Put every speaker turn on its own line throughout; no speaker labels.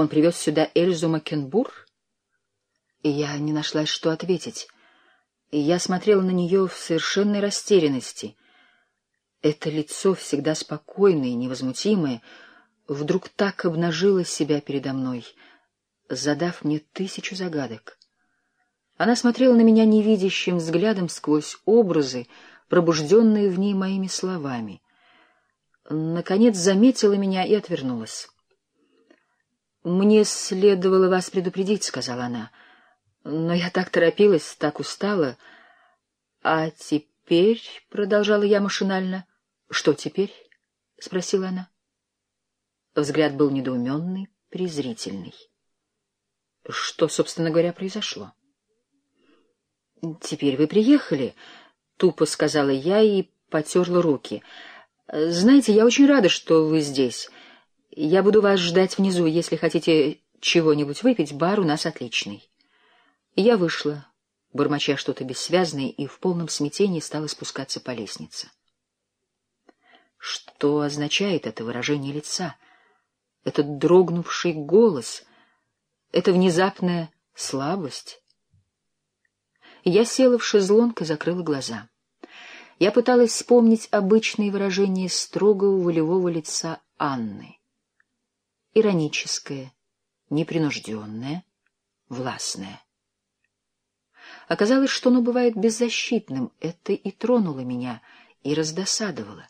Он привез сюда Эльзу Макенбур? И я не нашлась, что ответить. И я смотрела на нее в совершенной растерянности. Это лицо, всегда спокойное невозмутимое, вдруг так обнажило себя передо мной, задав мне тысячу загадок. Она смотрела на меня невидящим взглядом сквозь образы, пробужденные в ней моими словами. Наконец заметила меня и отвернулась. «Мне следовало вас предупредить», — сказала она. «Но я так торопилась, так устала. А теперь...» — продолжала я машинально. «Что теперь?» — спросила она. Взгляд был недоуменный, презрительный. Что, собственно говоря, произошло? «Теперь вы приехали», — тупо сказала я и потерла руки. «Знаете, я очень рада, что вы здесь. Я буду вас ждать внизу, если хотите чего-нибудь выпить, бар у нас отличный». я вышла, бормоча что-то бессвязное, и в полном смятении стала спускаться по лестнице. Что означает это выражение лица? Этот дрогнувший голос? Эта внезапная слабость? Я села в шезлонг и закрыла глаза. Я пыталась вспомнить обычные выражения строгого волевого лица Анны. Ироническое, непринужденное, властное. Оказалось, что оно бывает беззащитным. Это и тронуло меня, и раздосадовало.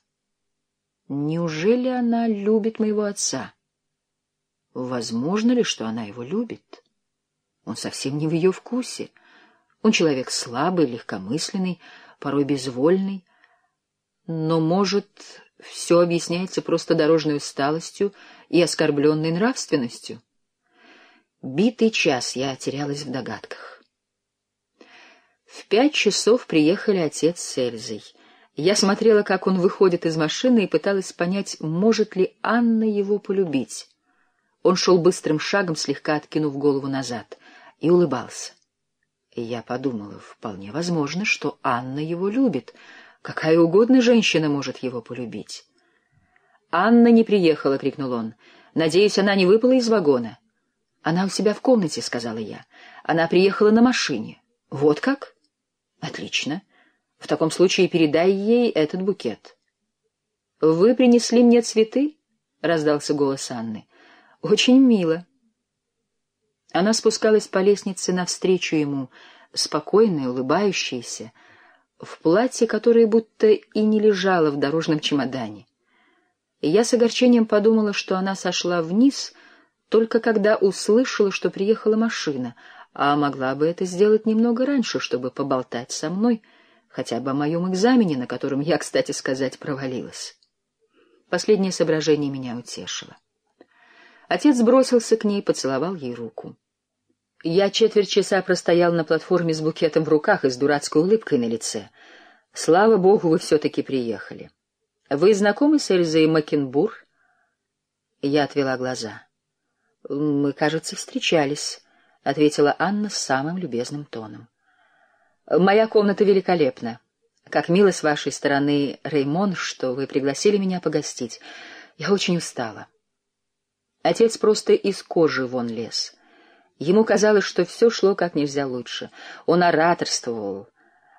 Неужели она любит моего отца? Возможно ли, что она его любит? Он совсем не в ее вкусе. Он человек слабый, легкомысленный, порой безвольный. Но, может, все объясняется просто дорожной усталостью и оскорбленной нравственностью? Битый час я терялась в догадках. В пять часов приехали отец с Эльзой. Я смотрела, как он выходит из машины, и пыталась понять, может ли Анна его полюбить. Он шел быстрым шагом, слегка откинув голову назад, и улыбался. Я подумала, вполне возможно, что Анна его любит. Какая угодно женщина может его полюбить. «Анна не приехала!» — крикнул он. «Надеюсь, она не выпала из вагона». «Она у себя в комнате», — сказала я. «Она приехала на машине». «Вот как?» «Отлично. В таком случае передай ей этот букет». «Вы принесли мне цветы?» — раздался голос Анны. «Очень мило». Она спускалась по лестнице навстречу ему, спокойная, улыбающаяся, в платье, которое будто и не лежало в дорожном чемодане. Я с огорчением подумала, что она сошла вниз только когда услышала, что приехала машина, а могла бы это сделать немного раньше, чтобы поболтать со мной, хотя бы о моем экзамене, на котором я, кстати сказать, провалилась. Последнее соображение меня утешило. Отец бросился к ней, поцеловал ей руку. Я четверть часа простоял на платформе с букетом в руках и с дурацкой улыбкой на лице. Слава богу, вы все-таки приехали. Вы знакомы с Эльзой Макенбур? Я отвела глаза. Мы, кажется, встречались, — ответила Анна с самым любезным тоном. Моя комната великолепна. Как мило с вашей стороны, Реймон, что вы пригласили меня погостить. Я очень устала. Отец просто из кожи вон лез. Ему казалось, что все шло как нельзя лучше. Он ораторствовал,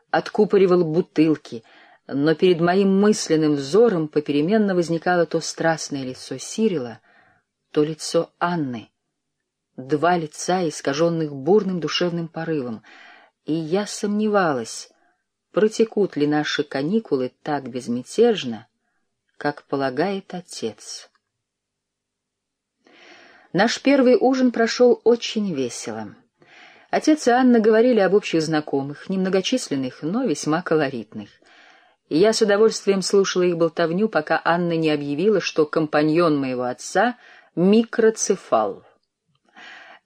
откупоривал бутылки, но перед моим мысленным взором попеременно возникало то страстное лицо Сирила, то лицо Анны. Два лица, искаженных бурным душевным порывом, и я сомневалась, протекут ли наши каникулы так безмятежно, как полагает отец. Наш первый ужин прошел очень весело. Отец и Анна говорили об общих знакомых, немногочисленных, но весьма колоритных. И я с удовольствием слушала их болтовню, пока Анна не объявила, что компаньон моего отца — микроцефал.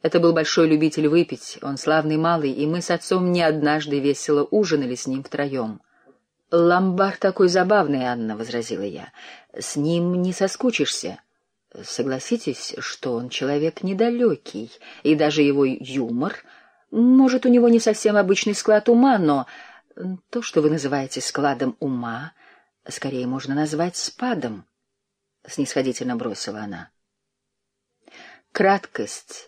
Это был большой любитель выпить, он славный малый, и мы с отцом не однажды весело ужинали с ним втроем. «Ломбард такой забавный, Анна», — возразила я. «С ним не соскучишься». Согласитесь, что он человек недалекий, и даже его юмор... Может, у него не совсем обычный склад ума, но то, что вы называете складом ума, скорее можно назвать спадом, — снисходительно бросила она. Краткость